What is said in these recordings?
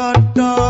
God,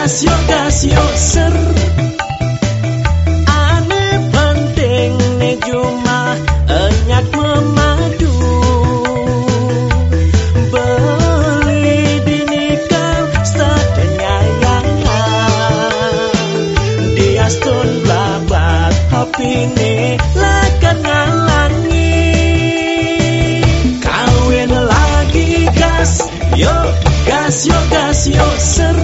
gas yo ser. Penting ne memadu. Beli di nikah setenya yang Dia stun ngalangi. Kawin lagi gas Yo gas yo gas yo ser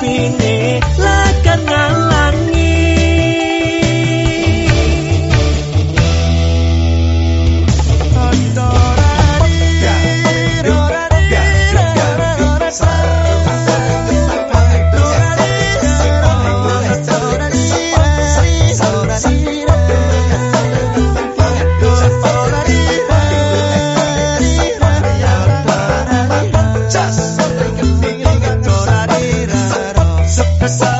Dia That's all.